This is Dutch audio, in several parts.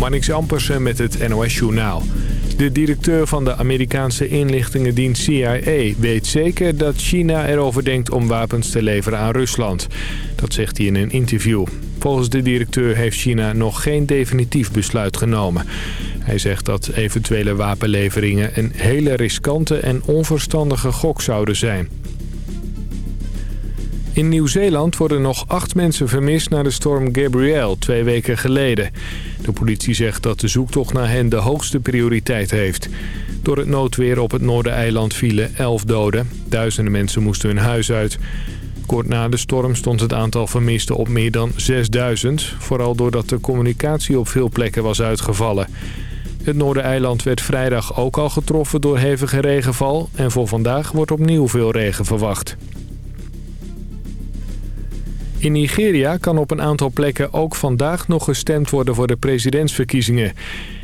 Marnix Ampersen met het NOS Journaal. De directeur van de Amerikaanse inlichtingendienst CIA weet zeker dat China erover denkt om wapens te leveren aan Rusland. Dat zegt hij in een interview. Volgens de directeur heeft China nog geen definitief besluit genomen. Hij zegt dat eventuele wapenleveringen een hele riskante en onverstandige gok zouden zijn. In Nieuw-Zeeland worden nog acht mensen vermist na de storm Gabrielle twee weken geleden. De politie zegt dat de zoektocht naar hen de hoogste prioriteit heeft. Door het noodweer op het Noordereiland vielen elf doden. Duizenden mensen moesten hun huis uit. Kort na de storm stond het aantal vermisten op meer dan 6000. Vooral doordat de communicatie op veel plekken was uitgevallen. Het Noordereiland werd vrijdag ook al getroffen door hevige regenval... en voor vandaag wordt opnieuw veel regen verwacht. In Nigeria kan op een aantal plekken ook vandaag nog gestemd worden voor de presidentsverkiezingen.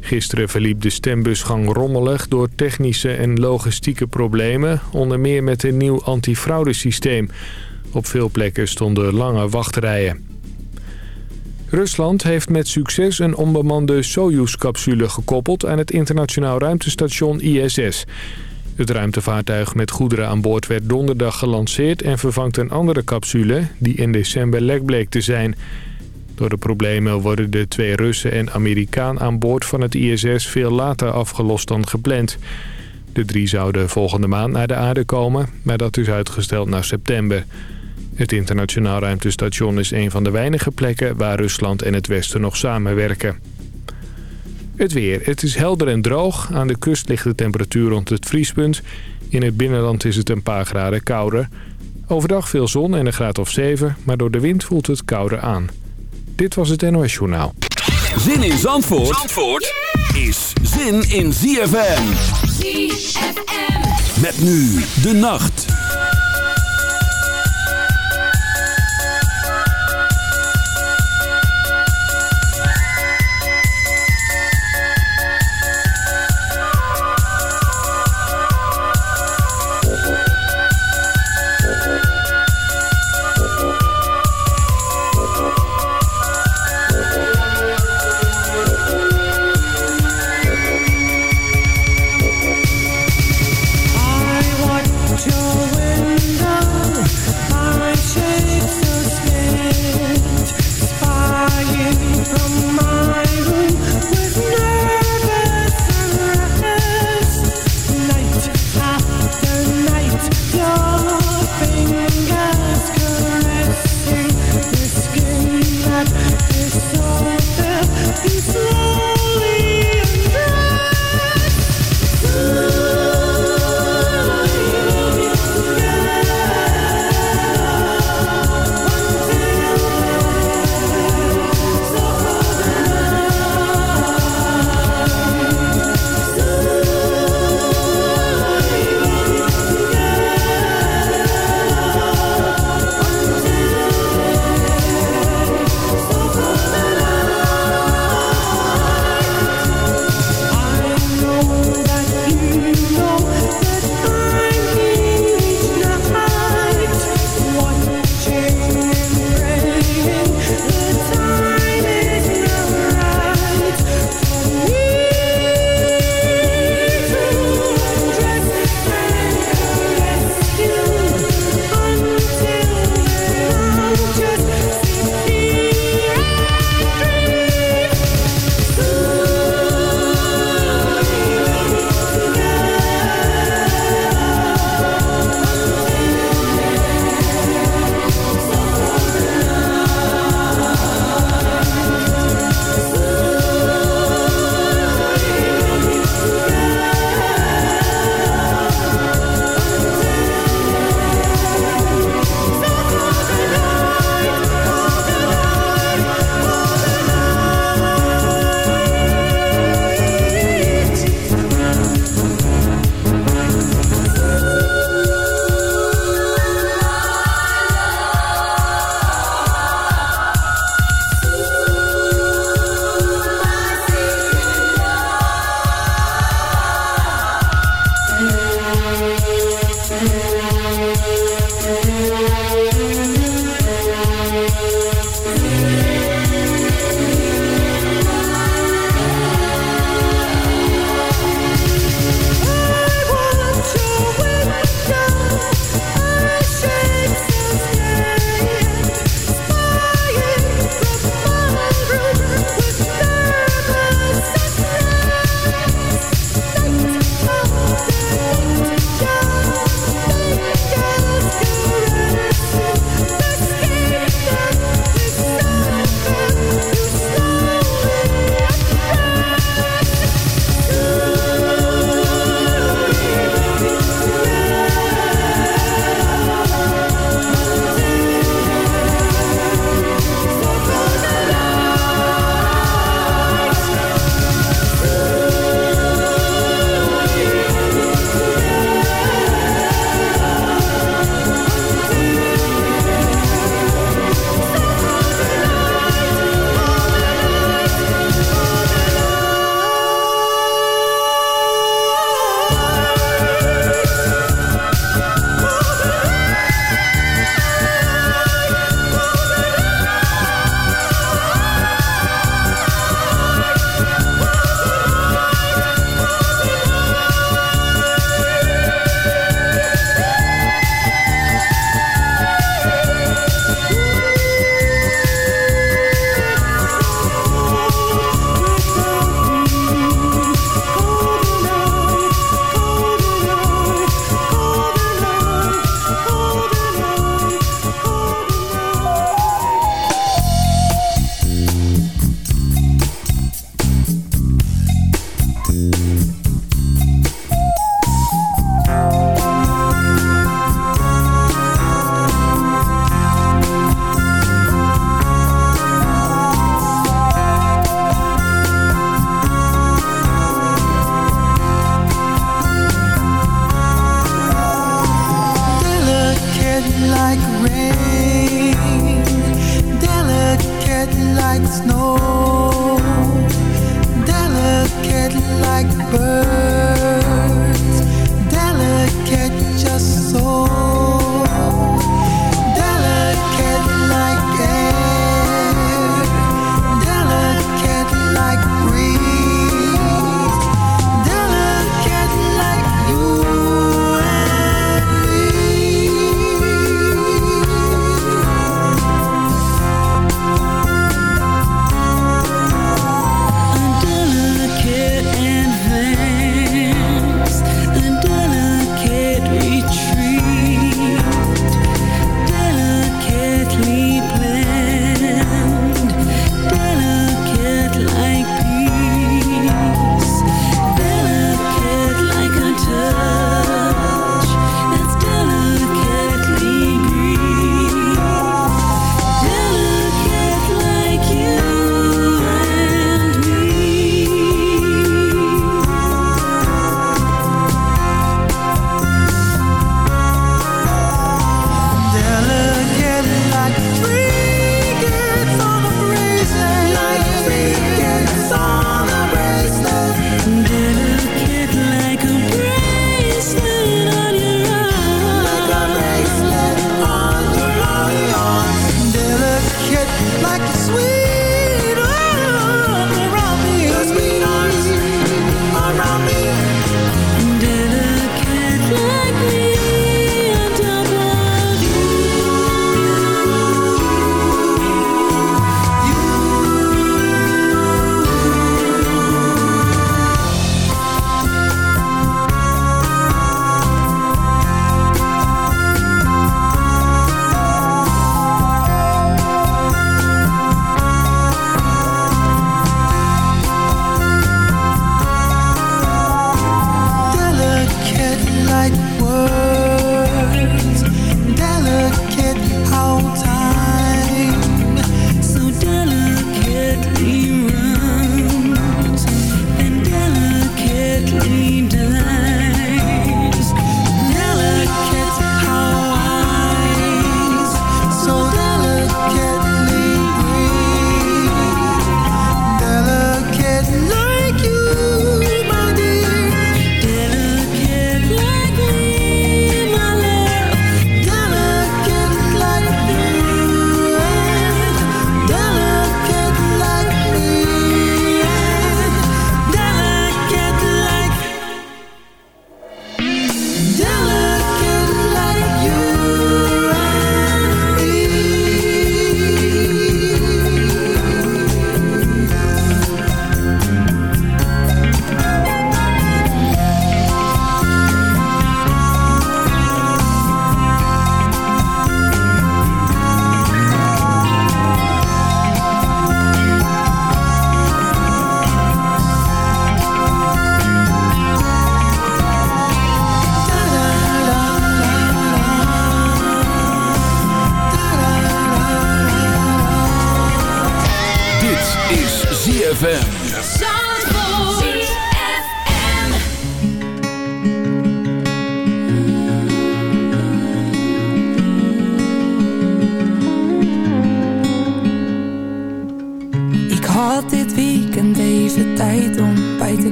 Gisteren verliep de stembusgang rommelig door technische en logistieke problemen, onder meer met een nieuw antifraudesysteem. Op veel plekken stonden lange wachtrijen. Rusland heeft met succes een onbemande Soyuz-capsule gekoppeld aan het internationaal ruimtestation ISS. Het ruimtevaartuig met goederen aan boord werd donderdag gelanceerd... en vervangt een andere capsule die in december lek bleek te zijn. Door de problemen worden de twee Russen en Amerikaan aan boord van het ISS... veel later afgelost dan gepland. De drie zouden volgende maand naar de aarde komen... maar dat is uitgesteld naar september. Het internationaal ruimtestation is een van de weinige plekken... waar Rusland en het Westen nog samenwerken. Het weer. Het is helder en droog. Aan de kust ligt de temperatuur rond het vriespunt. In het binnenland is het een paar graden kouder. Overdag veel zon en een graad of 7, maar door de wind voelt het kouder aan. Dit was het NOS Journaal. Zin in Zandvoort, Zandvoort is zin in ZFM. ZFM. Met nu de nacht.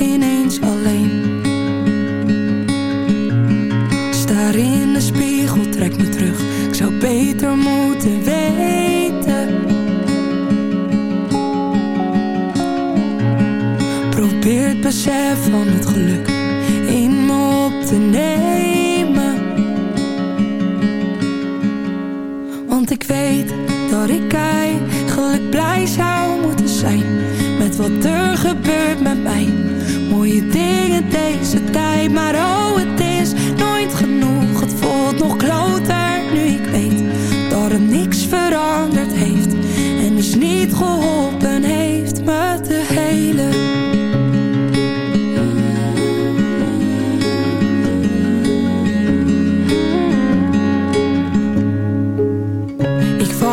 ineens alleen. Staar in de spiegel, trek me terug. Ik zou beter moeten weten. Probeer het besef van het geluk In me op te nemen. Want ik weet dat ik eigenlijk blij zou moeten zijn Met wat er gebeurt met mij deze tijd, maar oh het is nooit genoeg Het voelt nog kloter nu ik weet dat er niks veranderd heeft En is niet geholpen heeft me te helen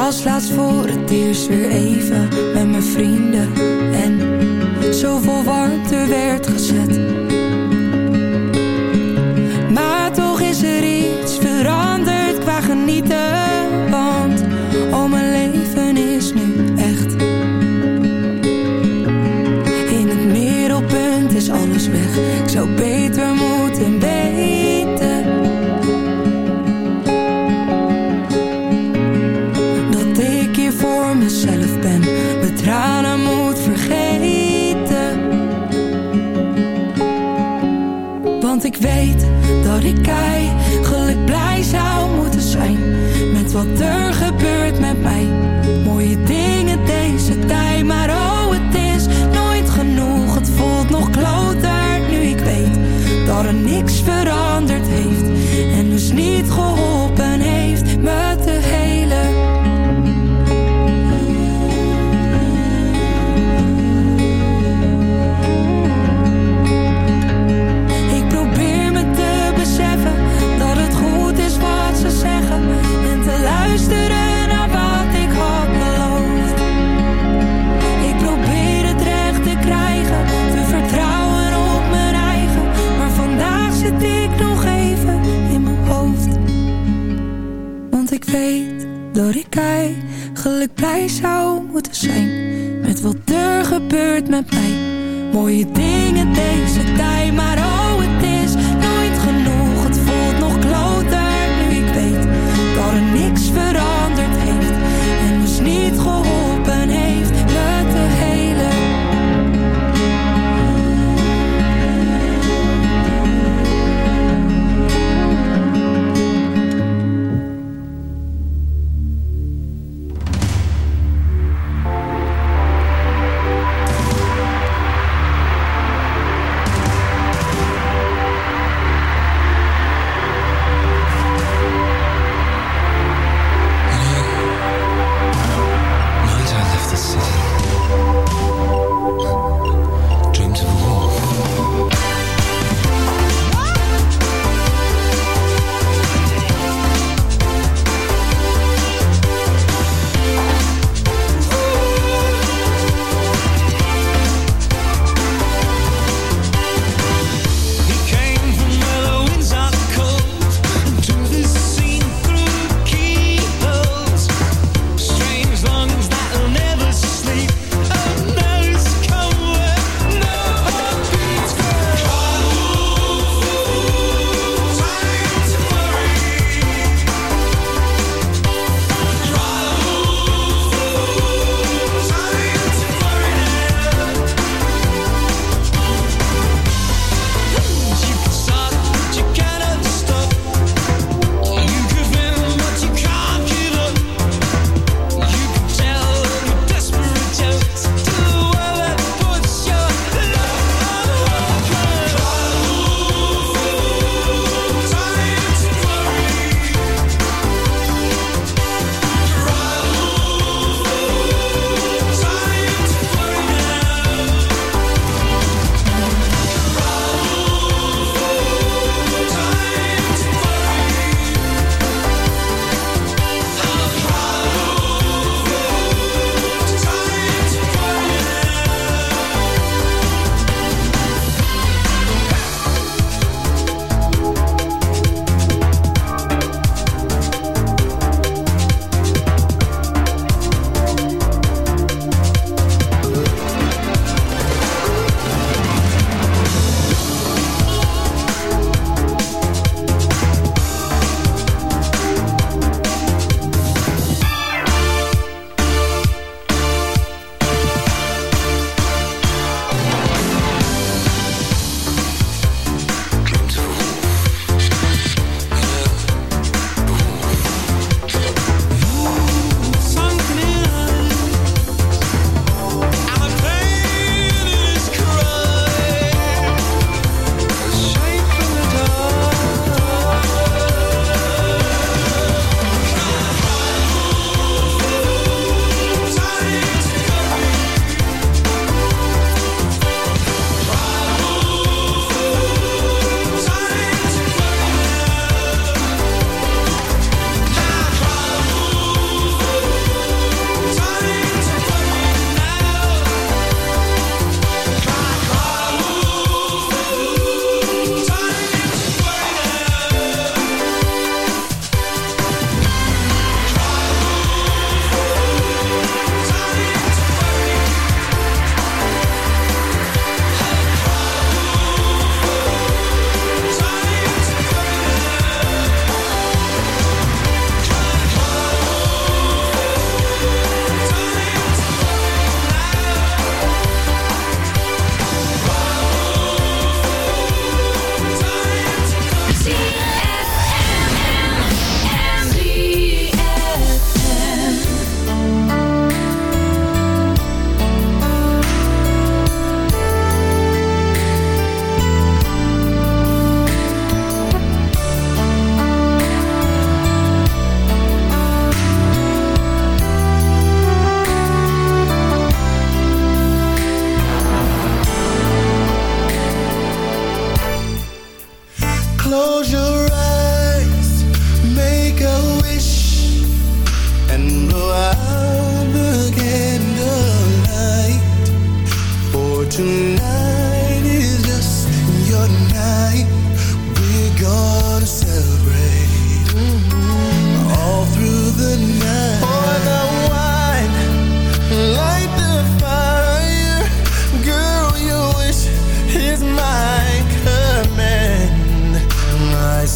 was laatst voor het eerst weer even met mijn vrienden. En zoveel warmte werd gezet Ik weet dat ik eigenlijk blij zou moeten zijn Met wat er gebeurt met mij. Mooie dingen deze tijd Maar oh het is nooit genoeg. Het voelt nog kloter nu ik weet Dat er niks verandert. mooie dingen.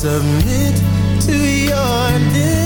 Submit to your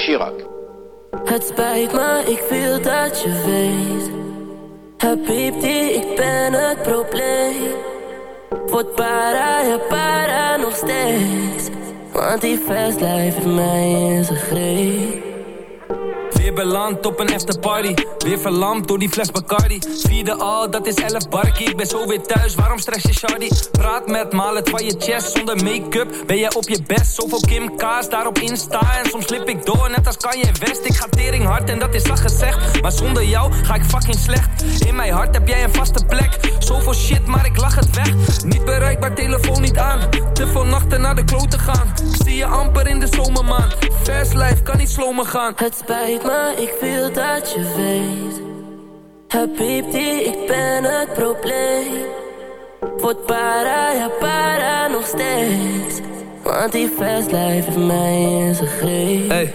Chirac. Het spijt me, ik wil dat je weet. Habibti, ik ben het probleem. Word para, ja para nog steeds. Want die fast life heeft mij in zijn greep. Beland op een afterparty. Weer verlamd door die fles Bacardi. Vierde al, dat is 11 barkie. Ik ben zo weer thuis, waarom stress je shardy? Praat met me, het van je chest. Zonder make-up ben jij op je best. Zoveel Kim K's daarop Insta. En soms slip ik door, net als Kanye West. Ik ga tering hard en dat is zacht gezegd. Maar zonder jou ga ik fucking slecht. In mijn hart heb jij een vaste plek. Zoveel shit, maar ik lach het weg. Niet bereikbaar, telefoon niet aan. Te veel nachten naar de kloten gaan. Ik zie je amper in de zomermaan. Fast life kan niet slomen gaan. Het spijt me, ik wil dat je weet. Habibti, ik ben het probleem. Word para, ja para nog steeds. Want die fast life heeft mij in zijn greep. Hey,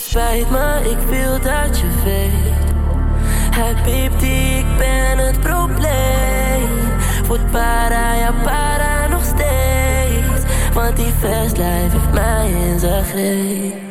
Het spijt me, ik wil dat je weet. Habibti, ik ben het probleem. Voet para, ja para nog steeds. Want die fast life heeft mij in zijn greep.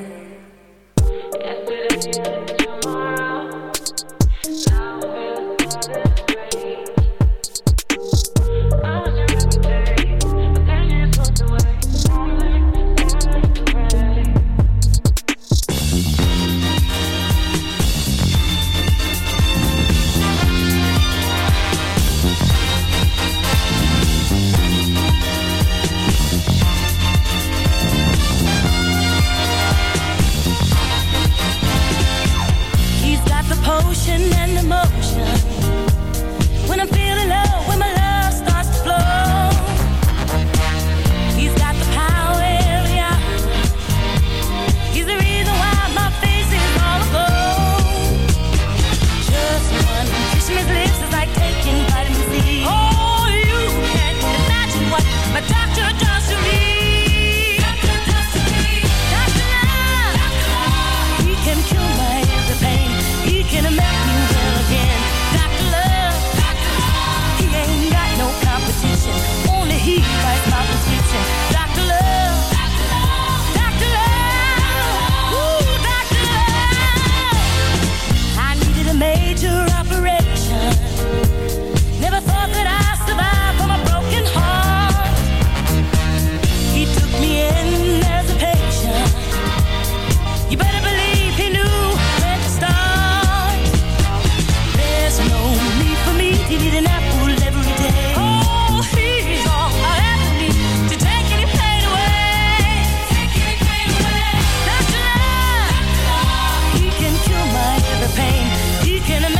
can imagine.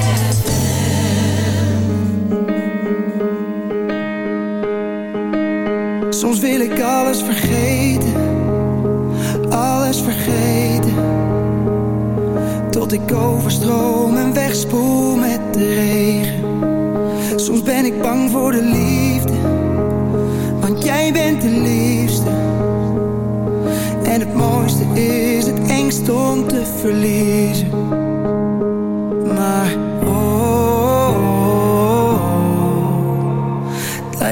wil ik alles vergeten, alles vergeten. Tot ik overstroom en wegspoel met de regen. Soms ben ik bang voor de liefde, want jij bent de liefste. En het mooiste is het engst om te verliezen.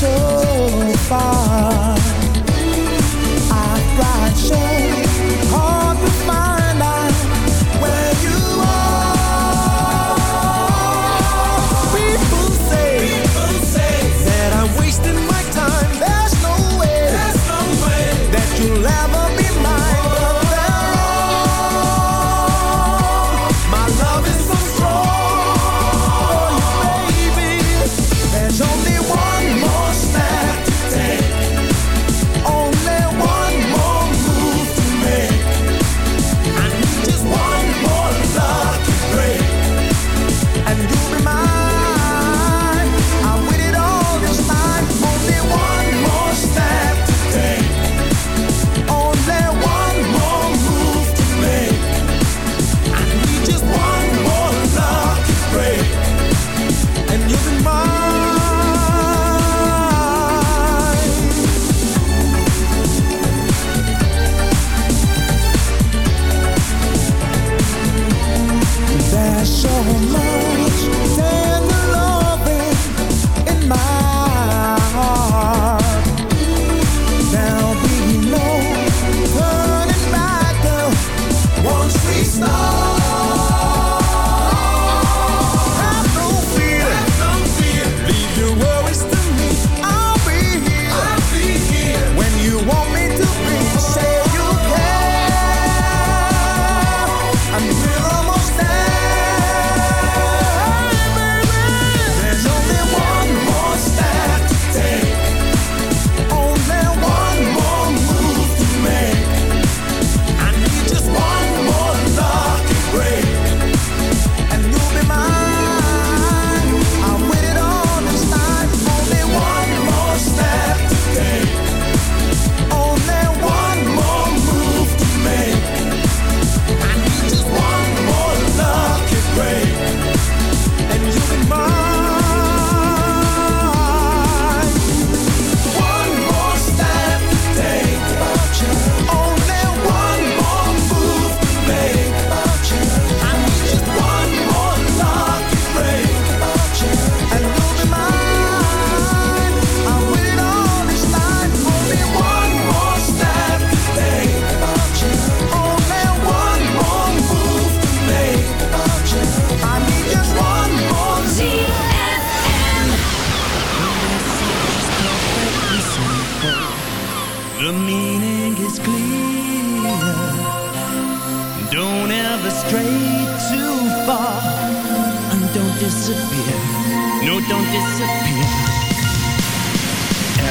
so far. I've got so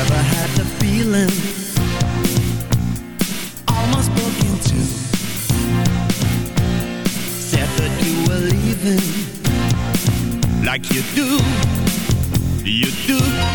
ever had the feeling. Almost broke in two Said that you were leaving. Like you do. You do.